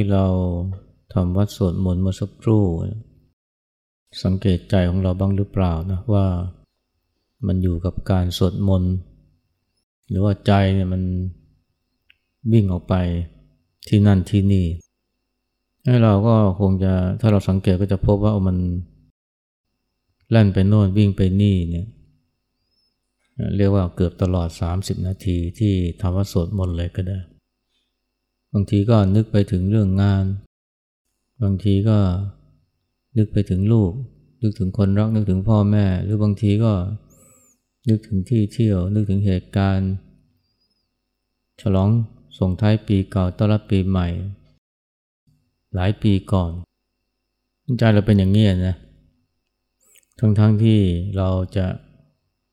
ที่เราทำวัดสวดมนต์เมื่อสักครู่ สังเกตใจของเราบ้างหรือเปล่านะว่ามันอยู่กับการสวดมนต์หรือว่าใจเนี่ยมันวิ่งออกไปที่นั่นที่นี่ ให้เราก็คงจะถ้าเราสังเกตก็จะพบว่ามันแล่นไปโน่นวิ่งไปนี่เนี่ยเรียกว่าเกือบตลอด 30 นาทีที่ทำวัดสวดมนต์เลยก็ได้ บางทีก็นึกไปถึงเรื่องงาน บางทีก็นึกไปถึงลูก นึกถึงคนรัก นึกถึงพ่อแม่ หรือบางทีก็นึกถึงที่เที่ยว นึกถึงเหตุการณ์ ฉลองส่งท้ายปีเก่าต้อนรับปีใหม่ หลายปีก่อนใจเราเป็นอย่างนี้นะทั้งๆทที่เราจะ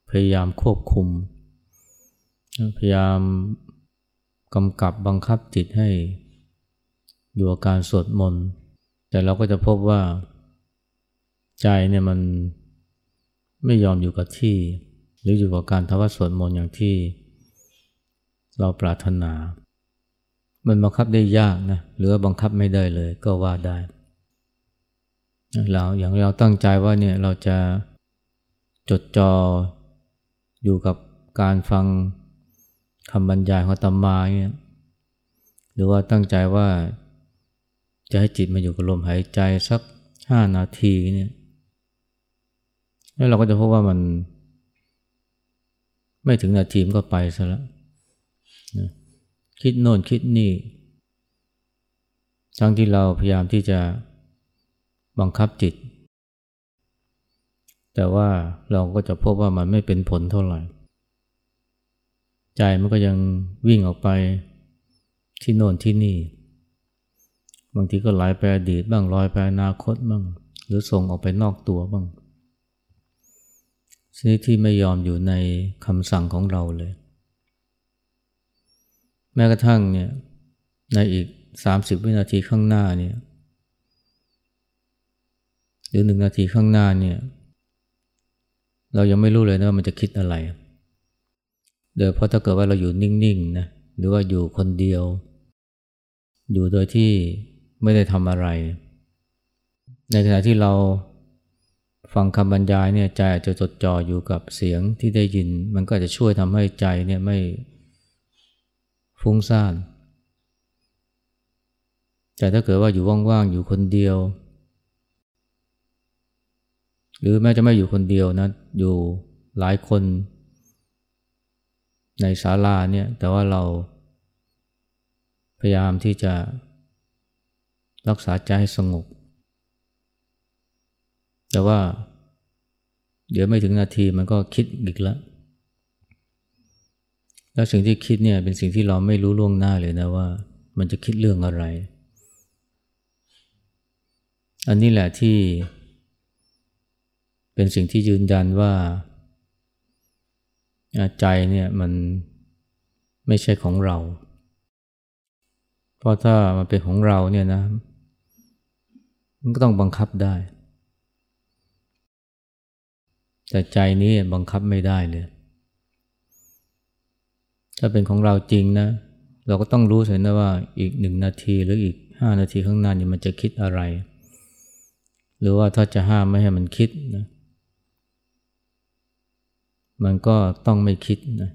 พยายามควบคุม พยายาม กำกับบังคับจิตให้อยู่กับการสวดมนต์ แต่เราก็จะพบว่า ใจเนี่ยมันไม่ยอมอยู่กับที่ หรืออยู่กับการทวัดสวดมนต์อย่างที่ เราปรารถนา มันบังคับได้ยากนะหรือบังคับไม่ได้เลยก็ว่าได้เราอย่างเราตั้งใจว่าเนี่ยเราจะจดจ่ออยู่กับการฟัง คำบรรยายของตมาเนี่ยหรือว่าตั้งใจว่าจะให้จิตมาอยู่กับลมหายใจสักห้านาทีเนี่ยแล้วเราก็จะพบว่ามันไม่ถึงนาทีมก็ไปซะแล้วนะคิดโน่นคิดนี่ ทั้งที่เราพยายามที่จะบังคับจิต แต่ว่าเราก็จะพบว่ามันไม่เป็นผลเท่าไหร่ ใจมันก็ยังวิ่งออกไปที่โน่นที่นี่ บางทีก็ไหลไปอดีตบ้างลอยไปอนาคตบ้าง หรือส่งออกไปนอกตัวบ้างชนิดที่ไม่ยอมอยู่ในคำสั่งของเราเลย แม้กระทั่งเนี่ยในอีก 30 วินาทีข้างหน้าเนี่ยหรือหนึ่งนาทีข้างหน้าเนี่ย เรายังไม่รู้เลยนะว่ามันจะคิดอะไร เดี๋ยวเพราะถ้าเกิดว่าเราอยู่นิ่งๆนะหรือว่าอยู่คนเดียว อยู่โดยที่ไม่ได้ทำอะไร ในขณะที่เราฟังคำบรรยายเนี่ยใจอาจจะจดจ่ออยู่กับเสียงที่ได้ยิน มันก็จะช่วยทำให้ใจเนี่ยไม่ฟุ้งซ่าน แต่ถ้าเกิดว่าอยู่ว่างๆอยู่คนเดียว หรือแม้จะไม่อยู่คนเดียวนะอยู่หลายคน ในศาลาเนี่ยแต่ว่าเราพยายามที่จะรักษาใจให้สงบ แต่ว่า เดี๋ยวไม่ถึงนาทีมันก็คิดอีกแล้ว แล้วสิ่งที่คิดเนี่ยเป็นสิ่งที่เราไม่รู้ล่วงหน้าเลยนะว่า มันจะคิดเรื่องอะไร อันนี้แหละที่เป็นสิ่งที่ยืนยันว่า ใจเนี่ยมันไม่ใช่ของเรา เพราะถ้ามันเป็นของเราเนี่ยนะมันก็ต้องบังคับได้ แต่ใจนี้บังคับไม่ได้เลย ถ้าเป็นของเราจริงนะ เราก็ต้องรู้เสียนะว่าอีกหนึ่งนาทีหรืออีกห้านาทีข้างหน้านี่มันจะคิดอะไร หรือว่าถ้าจะห้ามไม่ให้มันคิดนะ มันก็ต้องไม่คิดนะ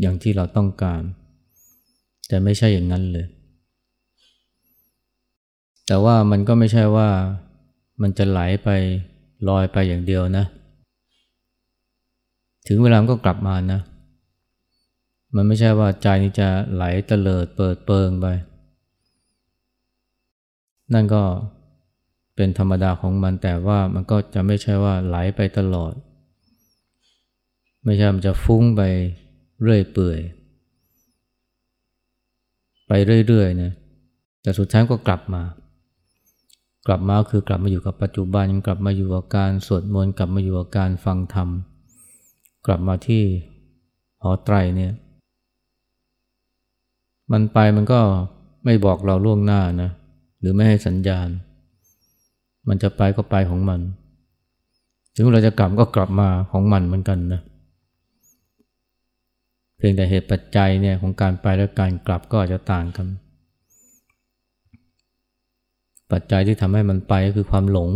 อย่างที่เราต้องการ แต่ไม่ใช่อย่างนั้นเลย แต่ว่ามันก็ไม่ใช่ว่ามันจะไหลไปลอยไปอย่างเดียวนะ ถึงเวลาก็กลับมานะ มันไม่ใช่ว่าใจนี้จะไหลเตลิดเปิดเปิงไป นั่นก็เป็นธรรมดาของมันแต่ว่ามันก็จะไม่ใช่ว่าไหลไปตลอด ไม่ใช่มันจะฟุ้งไปเรื่อยเปื่อย ไปเรื่อยๆนะแต่สุดท้ายก็กลับมา กลับมาคือกลับมาอยู่กับปัจจุบันกลับมาอยู่กับการสวดมนต์กลับมาอยู่กับการฟังธรรม กลับมาที่หอไตรเนี่ยมันไปมันก็ไม่บอกเราล่วงหน้านะหรือไม่ให้สัญญาณ มันจะไปก็ไปของมัน ถึงเราจะกลับก็กลับมาของมันเหมือนกันนะ เพียงแต่เหตุปัจจัยเนี่ยของการไปและการกลับก็อาจจะต่างกัน ปัจจัยที่ทำให้มันไปก็คือความหลง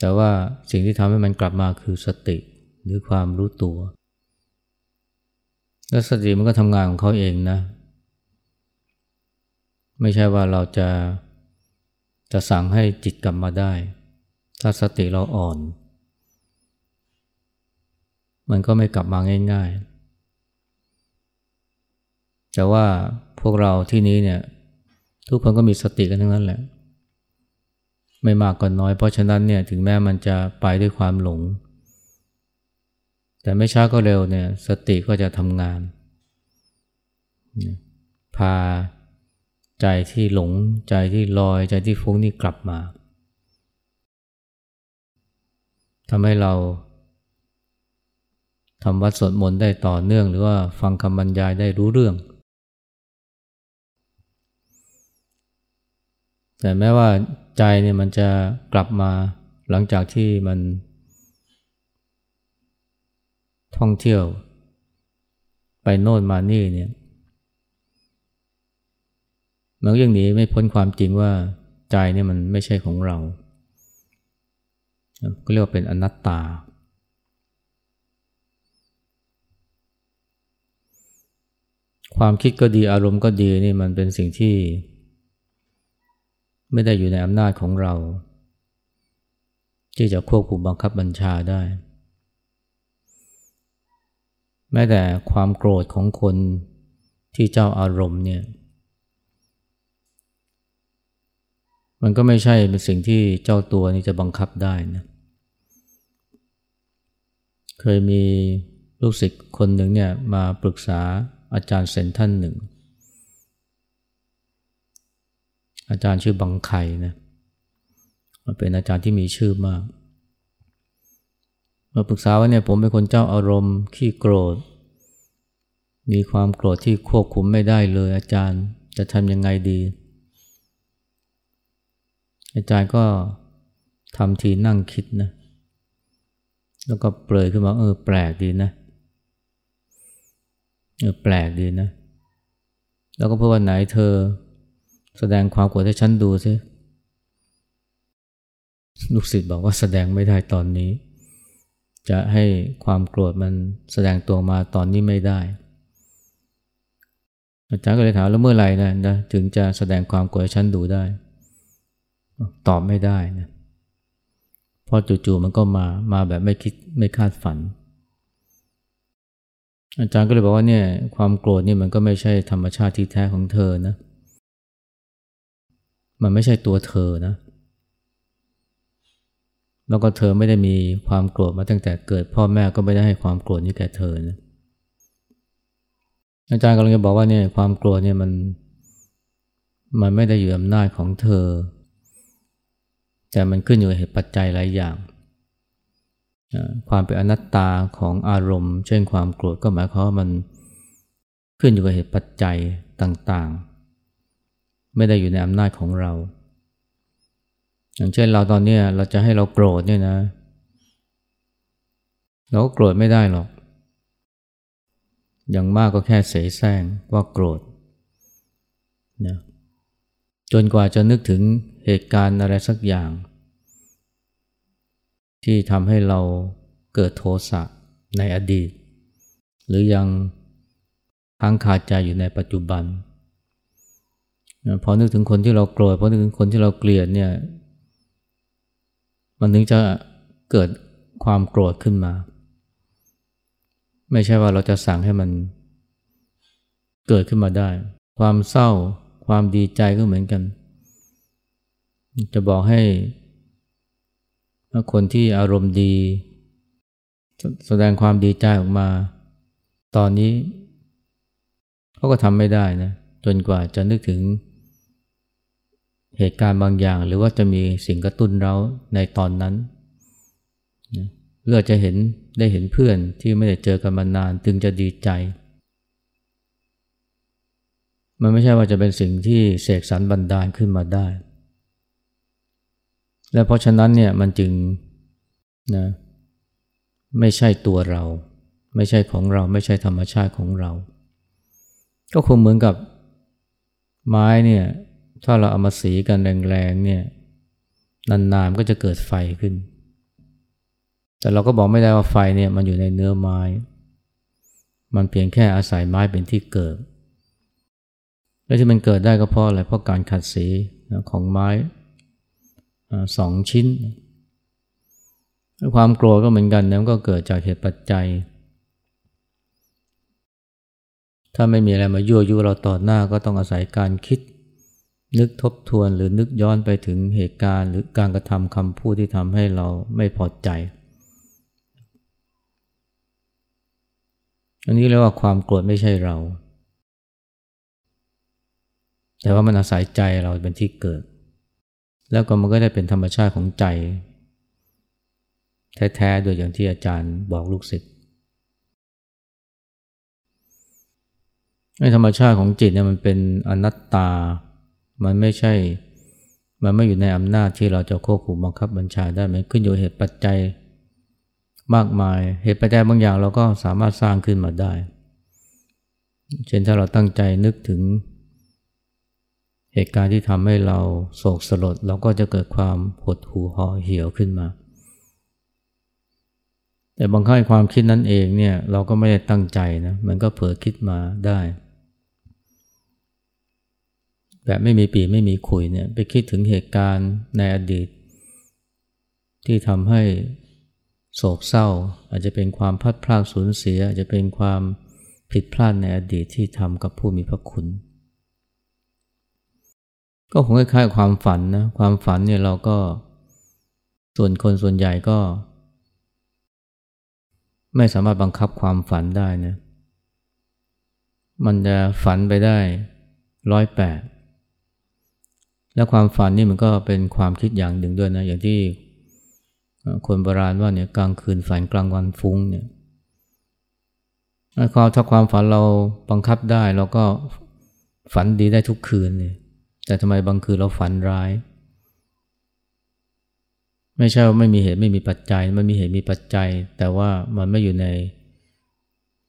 แต่ว่าสิ่งที่ทำให้มันกลับมาคือสติหรือความรู้ตัว แล้วสติมันก็ทำงานของเขาเองนะ ไม่ใช่ว่าเราจะจะสั่งให้จิตกลับมาได้ ถ้าสติเราอ่อน มันก็ไม่กลับมาง่าย ๆ แต่ว่าพวกเราที่นี้เนี่ย ทุกคนก็มีสติกันทั้งนั้นแหละ ไม่มากก็นน้อย เพราะฉะนั้นเนี่ยถึงแม้มันจะไปด้วยความหลง แต่ไม่ช้าก็เร็วเนี่ยสติก็จะทำงาน พาใจที่หลงใจที่ลอยใจที่ฟุ้งนี่กลับมาทำให้เรา ทำวัดสวดมนต์ได้ต่อเนื่อง หรือว่าฟังคำบรรยายได้รู้เรื่อง แต่แม้ว่าใจเนี่ยมันจะกลับมาหลังจากที่มัน ท่องเที่ยว ไปโน่นมานี่เนี่ยมันก็ยังหนีไม่พ้นความจริงว่าใจเนี่ยมันไม่ใช่ของเราก็เรียกว่าเป็นอนัตตา ความคิดก็ดีอารมณ์ก็ดีนี่มันเป็นสิ่งที่ ไม่ได้อยู่ในอำนาจของเรา ที่จะควบคุมบังคับบัญชาได้ แม้แต่ความโกรธของคนที่เจ้าอารมณ์เนี่ย มันก็ไม่ใช่เป็นสิ่งที่เจ้าตัวนี้จะบังคับได้นะเคยมีลูกศิษย์คนหนึ่งเนี่ยมาปรึกษาอาจารย์เซนท่านหนึ่ง อาจารย์ชื่อบังไข่นะเป็นอาจารย์ที่มีชื่อมากมาปรึกษาว่าเนี่ยผมเป็นคนเจ้าอารมณ์ขี้โกรธ มีความโกรธที่ควบคุมไม่ได้เลย อาจารย์จะทำยังไงดี อาจารย์ก็ทำทีนั่งคิดนะ แล้วก็เปลยขึ้นมาเออแปลกดีนะเแปลกดีนะ แล้วก็เพื่อวันไหนเธอ แสดงความโกรธให้ฉันดูซิลูกศิษย์บอกว่าแสดงไม่ได้ตอนนี้ จะให้ความโกรธมันแสดงตัวมาตอนนี้ไม่ได้ อาจารย์ก็เลยถามแล้วเมื่อไหร่นะนะถึงจะแสดงความโกรธให้ฉันดูได้ ตอบไม่ได้นะพอจู่ๆมันก็มามาแบบไม่คิดไม่คาดฝัน อาจารย์ก็เลยบอกว่าเนี่ยความโกรธนี่มันก็ไม่ใช่ธรรมชาติที่แท้ของเธอนะ มันไม่ใช่ตัวเธอนะ แล้วก็เธอไม่ได้มีความโกรธมาตั้งแต่เกิด พ่อแม่ก็ไม่ได้ให้ความโกรธนี้แก่เธอนะอาจารย์กำลังจะบอกว่าเนี่ยความโกรธเนี่ยมันมันไม่ได้อยู่อำนาจของเธอ แต่มันขึ้นอยู่กับเหตุปัจจัยหลายอย่าง ความเป็นอนัตตาของอารมณ์ เช่นความโกรธก็หมายความว่ามันขึ้นอยู่กับเหตุปัจจัยต่างๆ ไม่ได้อยู่ในอำนาจของเรา อย่างเช่นเราตอนนี้เราจะให้เราโกรธเนี่ยนะ เราก็โกรธไม่ได้หรอก อย่างมากก็แค่เสแสร้งว่าโกรธนะจนกว่าจะนึกถึงเหตุการณ์อะไรสักอย่าง ที่ทำให้เราเกิดโทสะในอดีต หรือยังค้างคาใจอยู่ในปัจจุบันพอนึกถึงคนที่เราโกรธพอนึกถึงคนที่เราเกลียดเนี่ยมันถึงจะเกิดความโกรธขึ้นมา ไม่ใช่ว่าเราจะสั่งให้มันเกิดขึ้นมาได้ ความเศร้า ความดีใจก็เหมือนกัน จะบอกให้ คนที่อารมณ์ดี แสดงความดีใจออกมา ตอนนี้เขาก็ทำไม่ได้นะจนกว่าจะนึกถึงเหตุการณ์บางอย่าง หรือว่าจะมีสิ่งกระตุ้นเราในตอนนั้นเพื่อจะเห็นได้เห็นเพื่อนที่ไม่ได้เจอกันมานานจึงจะดีใจ มันไม่ใช่ว่าจะเป็นสิ่งที่เสกสรรบันดาลขึ้นมาได้ และเพราะฉะนั้นเนี่ยมันจึงนะไม่ใช่ตัวเรา ไม่ใช่ของเราไม่ใช่ธรรมชาติของเรา ก็คงเหมือนกับไม้เนี่ยถ้าเราเอามาสีกันแรงๆเนี่ยนานๆก็จะเกิดไฟขึ้น แต่เราก็บอกไม่ได้ว่าไฟเนี่ยมันอยู่ในเนื้อไม้ มันเพียงแค่อาศัยไม้เป็นที่เกิด และที่มันเกิดได้ก็เพราะอะไรเพราะการขัดสีของไม้ สองชิ้น ความโกรธก็เหมือนกันนะมันก็เกิดจากเหตุปัจจัย ถ้าไม่มีอะไรมายั่วยุเราต่อหน้าก็ต้องอาศัยการคิด นึกทบทวนหรือนึกย้อนไปถึงเหตุการณ์ หรือการกระทำคำพูดที่ทำให้เราไม่พอใจ อันนี้เรียกว่าความโกรธไม่ใช่เราแต่ว่ามันอาศัยใจเราเป็นที่เกิด แล้วก็มันก็ได้เป็นธรรมชาติของใจ แท้ๆโดยอย่างที่อาจารย์บอกลูกศิษย์ในธรรมชาติของจิตเนี่ยมันเป็นอนัตตา มันไม่ใช่ มันไม่อยู่ในอำนาจที่เราจะควบคุมบังคับบัญชาได้ มันขึ้นอยู่เหตุปัจจัยมากมาย เหตุปัจจัยบางอย่างเราก็สามารถสร้างขึ้นมาได้ เช่นถ้าเราตั้งใจนึกถึง เหตุการณ์ที่ทำให้เราโศกสลดเราก็จะเกิดความหดหู่ห่อเหี่ยวขึ้นมา แต่บางครั้งความคิดนั้นเองเนี่ยเราก็ไม่ได้ตั้งใจนะมันก็เผลอคิดมาได้ แบบไม่มีปีไม่มีขุยเนี่ยไปคิดถึงเหตุการณ์ในอดีต ที่ทำให้โศกเศร้า อาจจะเป็นความพัดพลาดสูญเสีย อาจจะเป็นความผิดพลาดในอดีตที่ทำกับผู้มีพระคุณ ก็คงคล้ายๆความฝันนะความฝันเนี่ยเราก็ส่วนคนส่วนใหญ่ก็ ไม่สามารถบังคับความฝันได้นะมันจะฝันไปได้ร้อยแปดและความฝันนี่มันก็เป็นความคิดอย่างหนึ่งด้วยนะอย่างที่คนโบราณว่าเนี่ยกลางคืนฝันกลางวันฟุ้งเนี่ยความถ้าความฝันเราบังคับได้เราก็ฝันดีได้ทุกคืนเนี่ย แต่ทำไมบางคืนเราฝันร้าย ไม่ใช่ว่าไม่มีเหตุไม่มีปัจจัย มันมีเหตุมีปัจจัย แต่ว่ามันไม่อยู่ใน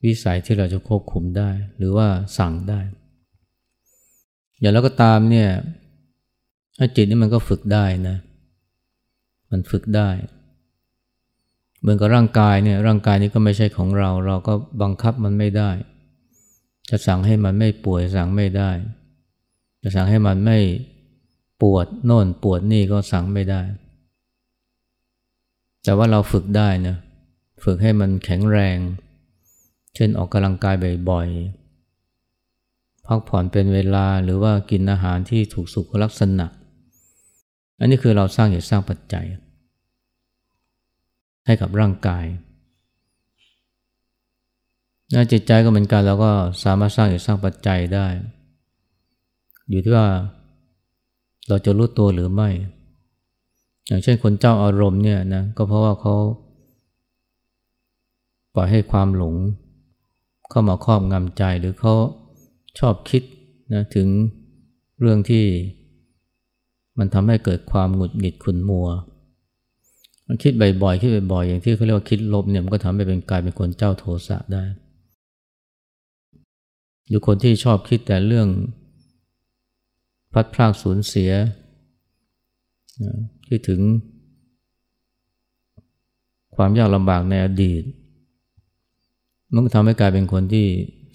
วิสัยที่เราจะควบคุมได้ หรือว่าสั่งได้ อย่างแล้วก็ตามเนี่ยจิตนี่มันก็ฝึกได้นะ มันฝึกได้ เหมือนกับร่างกายเนี่ยร่างกายนี้ก็ไม่ใช่ของเรา เราก็บังคับมันไม่ได้ จะสั่งให้มันไม่ป่วยสั่งไม่ได้ จะสั่งให้มันไม่ปวดโน่นปวดนี่ก็สั่งไม่ได้ แต่ว่าเราฝึกได้นะฝึกให้มันแข็งแรง เช่นออกกำลังกายบ่อยๆ พักผ่อนเป็นเวลาหรือว่ากินอาหารที่ถูกสุขลักษณะ อันนี้คือเราสร้างเหตุสร้างปัจจัย ให้กับร่างกายจิตใจก็เหมือนกันเราก็สามารถสร้างเหตุสร้างปัจจัยได้ อยู่ที่ว่าเราจะรู้ตัวหรือไม่ อย่างเช่นคนเจ้าอารมณ์เนี่ยนะก็เพราะว่าเขาปล่อยให้ความหลง เข้ามาครอบงำใจหรือเขาชอบคิดนะถึงเรื่องที่มันทำให้เกิดความหงุดหงิดขุนมัว มันคิดบ่อยๆคิดบ่อยๆอย่างที่เขาเรียกว่าคิดลบเนี่ยมันก็ทำให้เป็นกลายเป็นคนเจ้าโทสะได้ หรือคนที่ชอบคิดแต่เรื่อง พัดพลากสูญเสียคิดถึง ความยากลำบากในอดีต มันก็ทำให้กลายเป็นคนที่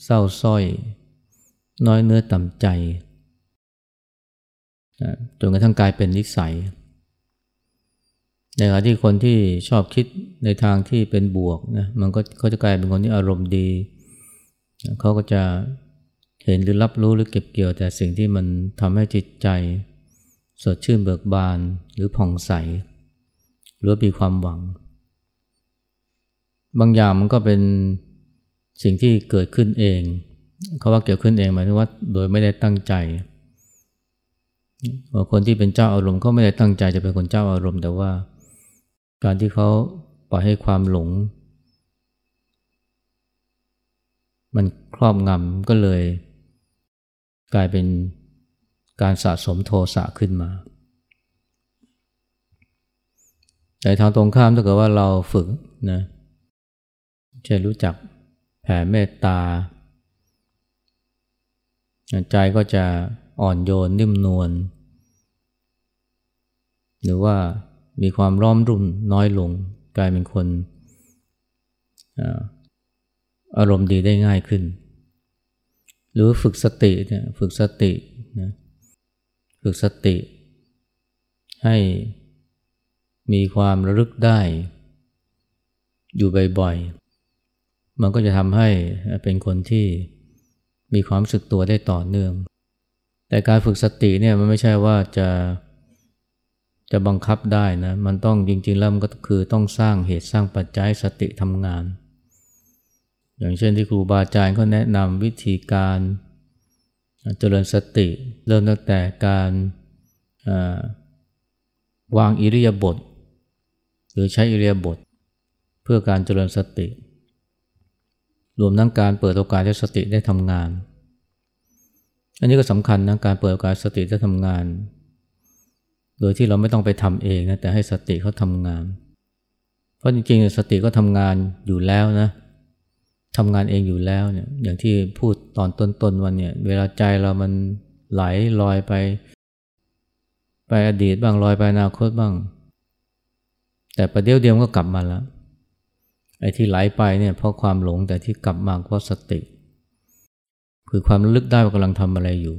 เศร้าส้อย น้อยเนื้อต่ำใจจนกระทั่งกลายเป็นนิสัย ในขณะที่คนที่ชอบคิดในทางที่เป็นบวกนะมันก็เขาจะกลายเป็นคนที่อารมณ์ดี เขาก็จะ เห็นหรือรับรู้หรือเก็บเกี่ยวแต่สิ่งที่มันทำให้จิตใจ สดชื่นเบิกบานหรือผ่องใส หรือมีความหวัง บางอย่างมันก็เป็นสิ่งที่เกิดขึ้นเองเขาว่าเกิดขึ้นเองหมายถึงว่าโดยไม่ได้ตั้งใจคนที่เป็นเจ้าอารมณ์เขาไม่ได้ตั้งใจจะเป็นคนเจ้าอารมณ์ แต่ว่า การที่เขาปล่อยให้ความหลง มันครอบงำก็เลย กลายเป็นการสะสมโทสะขึ้นมา แต่ทางตรงข้ามถ้าเกิดว่าเราฝึกนะจะรู้จักแผ่เมตตา ใจก็จะอ่อนโยนนิ่มนวลหรือว่ามีความร้อมรุ่มน้อยลง กลายเป็นคนอารมณ์ดีได้ง่ายขึ้น รือฝึกสติเนี่ยฝึกสตินะฝึกสติ ให้มีความระลึกได้ อยู่บ่อยๆ มันก็จะทำให้เป็นคนที่มีความสึกตัวได้ต่อเนื่อง แต่การฝึกสติเนี่ยมันไม่ใช่ว่าจะจะบังคับได้นะ มันต้องจริงๆแล้วมันก็คือต้องสร้างเหตุสร้างปัจจัยสติทำงาน อย่างเช่นที่ครูบาอาจารย์เขาแนะนำวิธีการเจริญสติ เริ่มตั้งแต่การวางอิริยาบถหรือใช้อิริยาบถเพื่อการเจริญสติ รวมทั้งการเปิดโอกาสให้สติได้ทำงาน อันนี้ก็สำคัญนะการเปิดโอกาสสติได้ทำงาน โดยที่เราไม่ต้องไปทำเองนะแต่ให้สติเขาทำงาน เพราะจริงๆสติก็ทำงานอยู่แล้วนะ ทำงานเองอยู่แล้วเนี่ยอย่างที่พูดตอนต้นๆวันเนี่ยเวลาใจเรามันไหลลอยไป ไปอดีตบ้างลอยไปอนาคตบ้าง แต่ประเดี๋ยวเดียวก็กลับมาแล้วไอ้ที่ไหลไปเนี่ยเพราะความหลงแต่ที่กลับมาเพราะสติ คือความลึกได้ว่ากำลังทำอะไรอยู่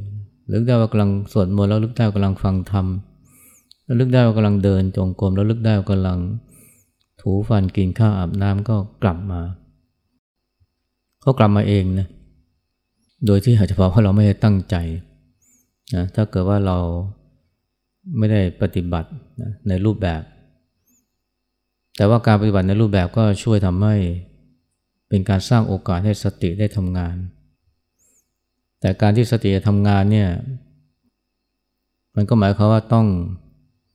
ลึกได้ว่ากำลังสวดมนต์แล้วลึกได้ว่ากำลังฟังธรรมแล้วลึกได้ว่ากำลังเดินจงกรมแล้วลึกได้ว่ากำลังถูฟันกินข้าวอาบน้ำก็กลับมา เขากลับมาเองนะโดยที่อาจจะเพราะเราไม่ได้ตั้งใจนะถ้าเกิดว่าเราไม่ได้ปฏิบัตินะในรูปแบบ แต่ว่าการปฏิบัติในรูปแบบก็ช่วยทำให้เป็นการสร้างโอกาสให้สติได้ทำงาน แต่การที่สติจะทำงานเนี่ยมันก็หมายความว่าต้อง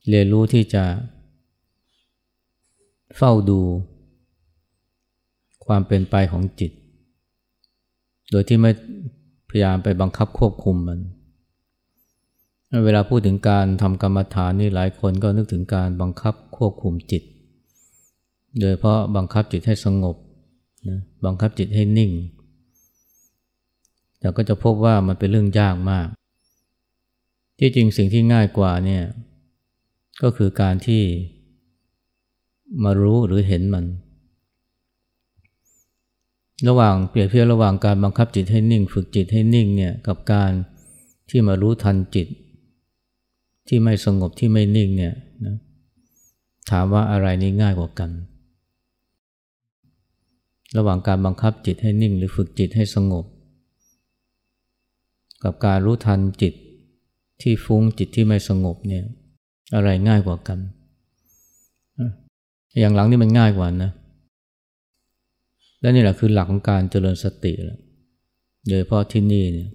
เรียนรู้ที่จะเฝ้าดูความเป็นไปของจิต โดยที่ไม่พยายามไปบังคับควบคุมมัน เวลาพูดถึงการทำกรรมฐานนี่หลายคนก็นึกถึงการบังคับควบคุมจิต โดยเพราะบังคับจิตให้สงบนะบังคับจิตให้นิ่ง แต่ก็จะพบว่ามันเป็นเรื่องยากมาก ที่จริงสิ่งที่ง่ายกว่าเนี่ยก็คือการที่มารู้หรือเห็นมัน ระหว่างเปรียบเทียบระหว่างการบังคับจิตให้นิ่ง ฝึกจิตให้นิ่งเนี่ยกับการที่มารู้ทันจิต ที่ไม่สงบที่ไม่นิ่งเนี่ยนะถามว่าอะไรนี่ง่ายกว่ากัน ระหว่างการบังคับจิตให้นิ่ง หรือฝึกจิตให้สงบ กับการรู้ทันจิตที่ฟุ้งจิตที่ไม่สงบเนี่ยอะไรง่ายกว่ากัน อย่างหลังนี่มันง่ายกว่านะ และนี่แหละคือหลักของการเจริญสติแหละโดยเพราะที่นี่เนี่ย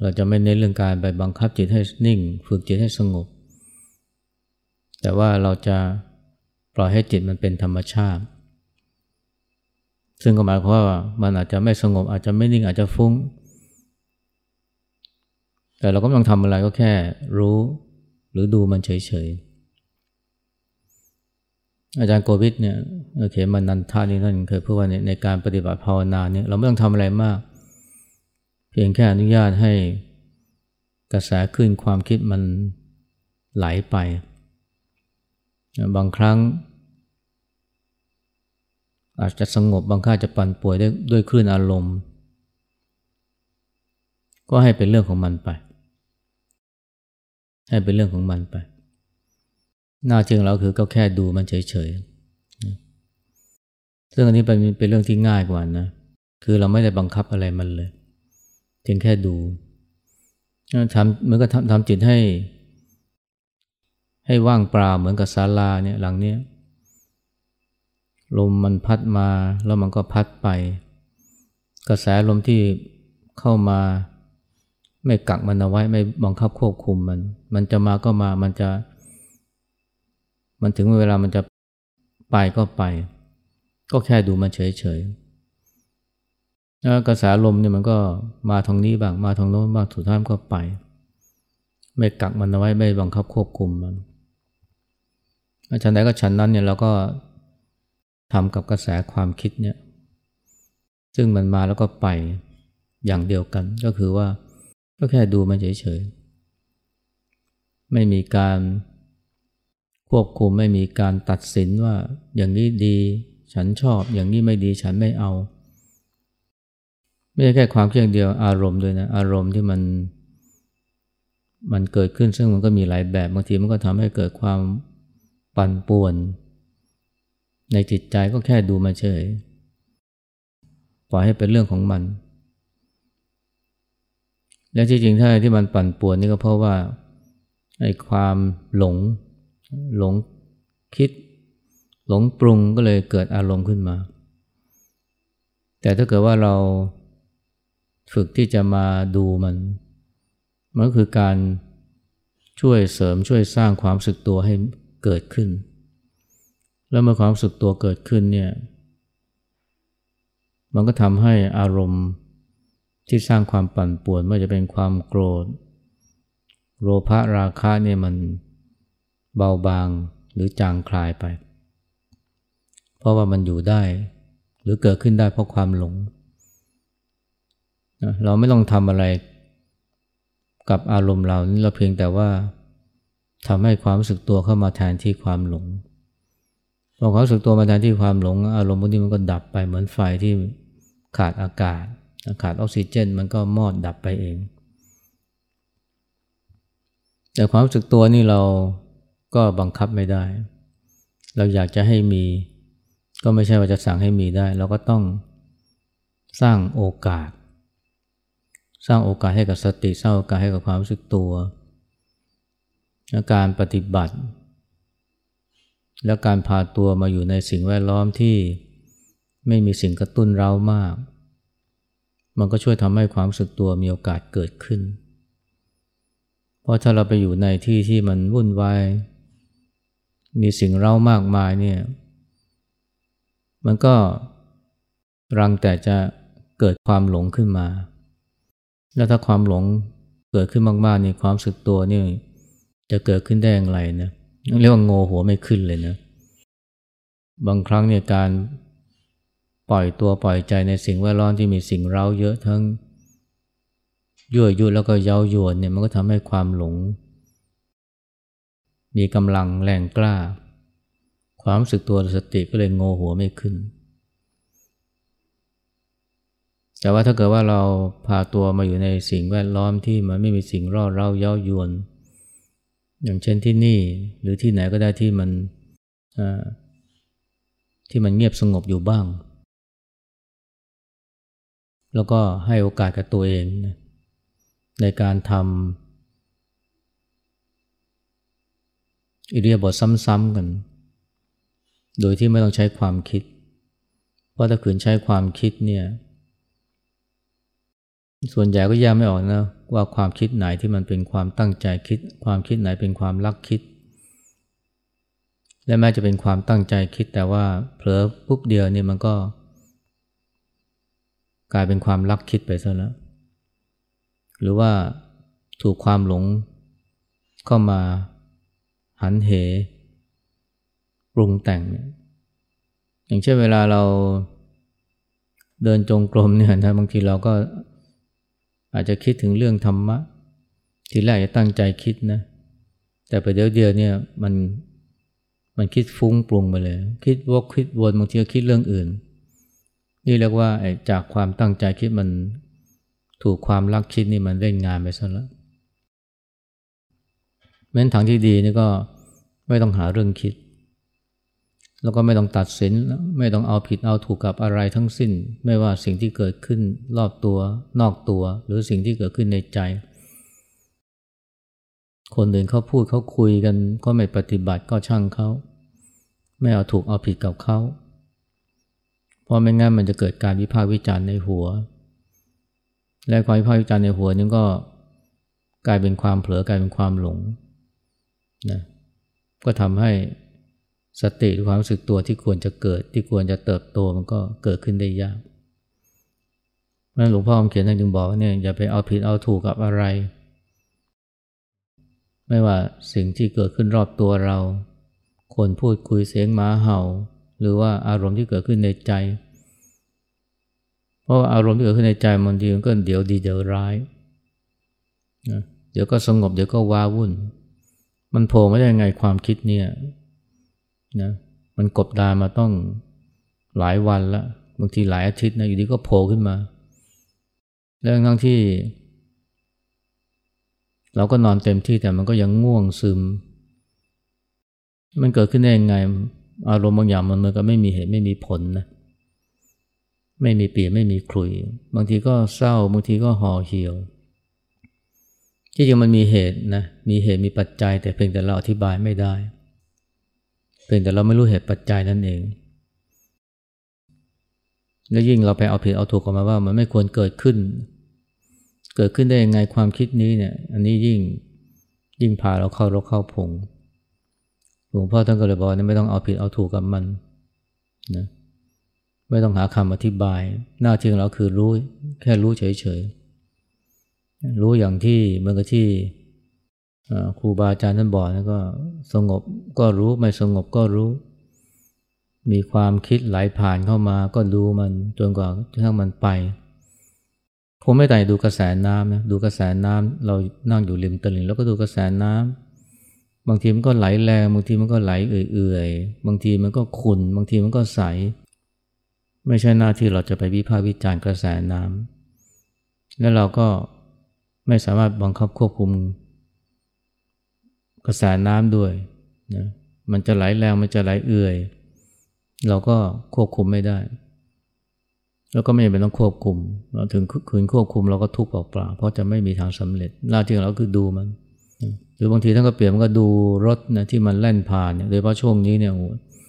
เราจะไม่เน้นเรื่องการไปบังคับจิตให้นิ่ง ฝึกจิตให้สงบ แต่ว่าเราจะปล่อยให้จิตมันเป็นธรรมชาติ ซึ่งก็หมายความว่ามันอาจจะไม่สงบอาจจะไม่นิ่งอาจจะฟุ้ง แต่เราก็ไม่ต้องทำอะไรก็แค่รู้ หรือดูมันเฉยๆ อาจารย์โกวิทเนี่ยโอเคมันนันทานี่ท่านเคยพูดว่าในในการปฏิบัติภาวนาเนี่ยเราไม่ต้องทำอะไรมาก เพียงแค่อนุญาตให้กระแสขึ้นความคิดมันไหลไป บางครั้ง อาจจะสงบบางครั้งจะปั่นป่วยด้วยด้วยคลื่นอารมณ์ ก็ให้เป็นเรื่องของมันไป ให้เป็นเรื่องของมันไป หน้าที่ของเราคือก็แค่ดูมันเฉยๆซึ่งอันนี้เป็นเป็นเรื่องที่ง่ายกว่านะ คือเราไม่ได้บังคับอะไรมันเลยเพียงแค่ดูทำเหมือนกับทำทำจิตให้ ให้ว่างเปล่าเหมือนกับศาลาเนี่ยหลังเนี้ยลมมันพัดมาแล้วมันก็พัดไป กระแสลมที่เข้ามา ไม่กักมันเอาไว้ไม่บังคับควบคุมมัน มันจะมาก็มามันจะ มันถึงเวลามันจะไปก็ไป ก็แค่ดูมันเฉยๆกระแสลมเนี่ยมันก็มาทางนี้บ้างมาทางโน้นบ้างสุดท้ายก็ไป ไม่กักมันเอาไว้ไม่บังคับควบคุมมันฉันใดก็ฉันนั้นเนี่ยเราก็ทำกับกระแสความคิดเนี่ยซึ่งมันมาแล้วก็ไปอย่างเดียวกัน ก็คือว่าก็แค่ดูมันเฉยๆ ไม่มีการ ควบคุมไม่มีการตัดสินว่าอย่างนี้ดี ฉันชอบอย่างนี้ไม่ดีฉันไม่เอา ไม่ใช่แค่ความเพียงเดียวอารมณ์ด้วยนะอารมณ์ที่มัน มันเกิดขึ้นซึ่งมันก็มีหลายแบบบางทีมันก็ทำให้เกิดความปั่นป่วน ในจิตใจก็แค่ดูมาเฉยปล่อยให้เป็นเรื่องของมัน และที่จริงถ้าที่มันปั่นป่วนนี่ก็เพราะว่าไอ้ความหลง หลงคิด หลงปรุงก็เลยเกิดอารมณ์ขึ้นมา แต่ถ้าเกิดว่าเราฝึกที่จะมาดูมัน มันก็คือการช่วยเสริมช่วยสร้างความสึกตัวให้เกิดขึ้น แล้วเมื่อความสึกตัวเกิดขึ้นเนี่ย มันก็ทำให้อารมณ์ที่สร้างความปั่นป่วนไม่ว่าจะเป็นความโกรธ โลภะราคะเนี่ยมัน เบาบางหรือจางคลายไป เพราะว่ามันอยู่ได้ หรือเกิดขึ้นได้เพราะความหลง เราไม่ต้องทำอะไรกับอารมณ์เรานี่เราเพียงแต่ว่าทำให้ความรู้สึกตัวเข้ามาแทนที่ความหลงพอความรู้สึกตัวมาแทนที่ความหลง อารมณ์พวกนี้มันก็ดับไปเหมือนไฟที่ขาดอากาศ ขาดออกซิเจน มันก็มอดดับไปเอง แต่ความรู้สึกตัวนี่เรา ก็บังคับไม่ได้ เราอยากจะให้มี ก็ไม่ใช่ว่าจะสั่งให้มีได้ เราก็ต้องสร้างโอกาส สร้างโอกาสให้กับสติสร้างโอกาสให้กับความรู้สึกตัวและการปฏิบัติ และการพาตัวมาอยู่ในสิ่งแวดล้อมที่ไม่มีสิ่งกระตุ้นเรามาก มันก็ช่วยทำให้ความรู้สึกตัวมีโอกาสเกิดขึ้น เพราะถ้าเราไปอยู่ในที่ที่มันวุ่นวาย มีสิ่งเร้ามากมายเนี่ยมันก็รังแต่จะเกิดความหลงขึ้นมา แล้วถ้าความหลงเกิดขึ้นมากๆนี่ความสึกตัวนี่จะเกิดขึ้นได้อย่างไรนะเรียกว่าโงหัวไม่ขึ้นเลยนะ บางครั้งเนี่ยการปล่อยตัวปล่อยใจในสิ่งแวดล้อมที่มีสิ่งเร้าเยอะทั้งยั่วยุแล้วก็เย้ายวนเนี่ยมันก็ทำให้ความหลง มีกำลังแรงกล้า ความสึกตัวสติก็เลยโงหัวไม่ขึ้น แต่ว่าถ้าเกิดว่าเราพาตัวมาอยู่ในสิ่งแวดล้อมที่มันไม่มีสิ่งรอดเร้าเย้ายวน อย่างเช่นที่นี่หรือที่ไหนก็ได้ที่มันที่มันเงียบสงบอยู่บ้าง แล้วก็ให้โอกาสกับตัวเองในการทำ อิเดียบทซ้ำๆกัน โดยที่ไม่ต้องใช้ความคิด เพราะถ้าขืนใช้ความคิดเนี่ย ส่วนใหญ่ก็แยกไม่ออกนะว่าความคิดไหนที่มันเป็นความตั้งใจคิด ความคิดไหนเป็นความรักคิด และแม้จะเป็นความตั้งใจคิดแต่ว่าเผลอปุ๊บเดียวนี่มันก็ กลายเป็นความรักคิดไปซะแล้ว หรือว่าถูกความหลงเข้ามา หันเหปรุงแต่ง อย่างเช่นเวลาเราเดินจงกรมเนี่ยนะบางทีเราก็อาจจะคิดถึงเรื่องธรรมะ ทีแรกจะตั้งใจคิดนะ แต่ไปเดี๋ยวเดียวเนี่ยมันมันคิดฟุ้งปรุงไปเลย คิดวกคิดวนบางทีก็คิดเรื่องอื่น นี่เรียกว่าจากความตั้งใจคิดมันถูกความรักคิดนี่มันเล่นงานไปซะแล้ว ม้นทางที่ดีนี่ก็ไม่ต้องหาเรื่องคิด แล้วก็ไม่ต้องตัดสิน ไม่ต้องเอาผิดเอาถูกกับอะไรทั้งสิ้น ไม่ว่าสิ่งที่เกิดขึ้นรอบตัวนอกตัว หรือสิ่งที่เกิดขึ้นในใจ คนอื่นเขาพูดเขาคุยกันก็ไม่ปฏิบัติก็ช่างเขา ไม่เอาถูกเอาผิดกับเขาเพราะไม่งั้นมันจะเกิดการวิพากษ์วิจารณ์ในหัว และความวิพากษ์วิจารณ์ในหัวนี่ก็กลายเป็นความเผลอกลายเป็นความหลง นะก็ทำให้สติหรือความรู้สึกตัวที่ควรจะเกิด ที่ควรจะเติบโตมันก็เกิดขึ้นได้ยากนั่นหลวงพ่อคำเขียนท่านจึงบอกว่าเนี่ยอย่าไปเอาผิดเอาถูกกับอะไร ไม่ว่าสิ่งที่เกิดขึ้นรอบตัวเรา คนพูดคุยเสียงหมาเห่า หรือว่าอารมณ์ที่เกิดขึ้นในใจ เพราะาอารมณ์ที่เกิดขึ้นในใจมันดีมันก็เดี๋ยวดีเดี๋ยวร้ายนะเดี๋ยวก็สงบเดี๋ยวก็ว้าวุ่น มันโผล่มาได้ยังไงความคิดเนี่ยนะมันกบดานมาต้องหลายวันละบางทีหลายอาทิตย์นะอยู่ดีก็โผล่ขึ้นมา แล้วทั้งที่ เราก็นอนเต็มที่แต่มันก็ยังง่วงซึม มันเกิดขึ้นได้ยังไง อารมณ์บางอย่างมันมันก็ไม่มีเหตุไม่มีผลนะไม่มีเปียไม่มีคลุย บางทีก็เศร้า บางทีก็ห่อเหี่ยว ที่จริงมันมีเหตุนะ มีเหตุมีปัจจัย แต่เพียงแต่เราอธิบายไม่ได้ เพียงแต่เราไม่รู้เหตุปัจจัยนั่นเอง แล้วยิ่งเราไปเอาผิดเอาถูกกันมาว่า มันไม่ควรเกิดขึ้น เกิดขึ้นได้ยังไงความคิดนี้เนี่ย อันนี้ยิ่งยิ่งพาเราเข้ารกเข้าผงหลวงพ่อท่านก็เลยบอกว่าไม่ต้องเอาผิดเอาถูกกับมันนะไม่ต้องหาคำอธิบาย หน้าที่ของเราคือรู้แค่รู้เฉยๆ รู้อย่างที่เมื่อกี้ที่ครูบาอาจารย์ท่านบอกนะก็สงบก็รู้ไม่สงบก็รู้ มีความคิดไหลผ่านเข้ามาก็ดูมันจนกว่าทั้งมันไปคงไม่แต่ดูกระแสน้ำนะดูกระแสน้ำเรานั่งอยู่ริมตลิ่งแล้วก็ดูกระแสน้ำบางทีมันก็ไหลแรงบางทีมันก็ไหลเอื่อยๆบางทีมันก็ขุ่นบางทีมันก็ใส ไม่ใช่หน้าที่เราจะไปวิพากษ์วิจารณ์กระแสน้ำและเราก็ ไม่สามารถบังคับควบคุมกระแสน้ำด้วยนะมันจะไหลแรงมันจะไหลเอื่อย เราก็ควบคุมไม่ได้ แล้วก็ไม่จำเป็นต้องควบคุม เราถึงคืนควบคุมเราก็ทุกข์เปล่าๆเพราะจะไม่มีทางสำเร็จหน้าที่ของเราคือดูมันหรือบางทีท่านก็เปลี่ยนมันก็ดูรถนะที่มันแล่นผ่านเนี่ยโดยเฉพาะช่วงนี้เนี่ย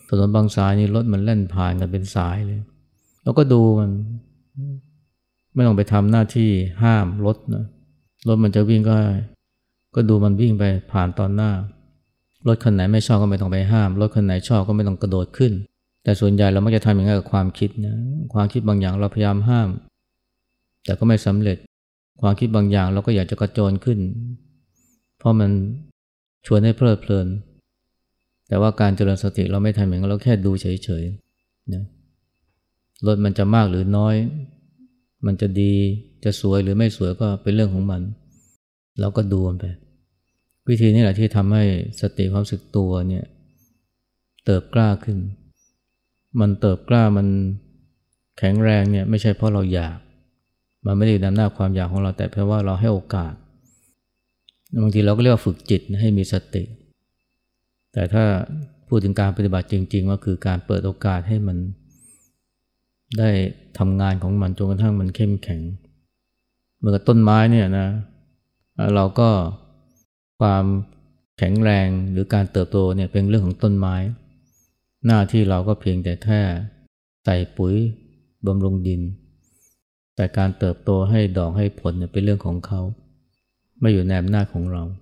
ถนนบางสายนี่รถมันแล่นผ่านกันเป็นสายเลยเราก็ดูมัน ไม่ต้องไปทำหน้าที่ห้ามรถนะ รถมันจะวิ่งก็ก็ดูมันวิ่งไปผ่านตอนหน้า รถคันไหนไม่ชอบก็ไม่ต้องไปห้าม รถคันไหนชอบก็ไม่ต้องกระโดดขึ้น แต่ส่วนใหญ่เราไม่จะทำอย่างนั้นกับความคิดนะความคิดบางอย่างเราพยายามห้าม แต่ก็ไม่สำเร็จ ความคิดบางอย่างเราก็อยากจะกระโจนขึ้น เพราะมันชวนให้เพลิดเพลิน แต่ว่าการเจริญสติเราไม่ทำอย่างนั้นเราแค่ดูเฉยๆนะรถมันจะมากหรือน้อย มันจะดีจะสวยหรือไม่สวยก็เป็นเรื่องของมัน เราก็ดูมันไป วิธีนี้แหละที่ทำให้สติความสึกตัวเนี่ยเติบกล้าขึ้น มันเติบกล้ามันแข็งแรงเนี่ยไม่ใช่เพราะเราอยาก มันไม่ได้นำหน้าความอยากของเราแต่เพราะว่าเราให้โอกาสบางทีเราก็เรียกว่าฝึกจิตให้มีสติ แต่ถ้าพูดถึงการปฏิบัติจริง ๆ ก็คือการเปิดโอกาสให้มัน ได้ทำงานของมันจนกระทั่งมันเข้มแข็ง เหมื่อกับต้นไม้เนี่ยนะเราก็ความแข็งแรงหรือการเติบโตเนี่ยเป็นเรื่องของต้นไม้ หน้าที่เราก็เพียงแต่แค่ใส่ปุ๋ยบำรุงดิน แต่การเติบโตให้ดอกให้ผลเนี่ยเป็นเรื่องของเขา ไม่อยู่ในอำนาจของเรา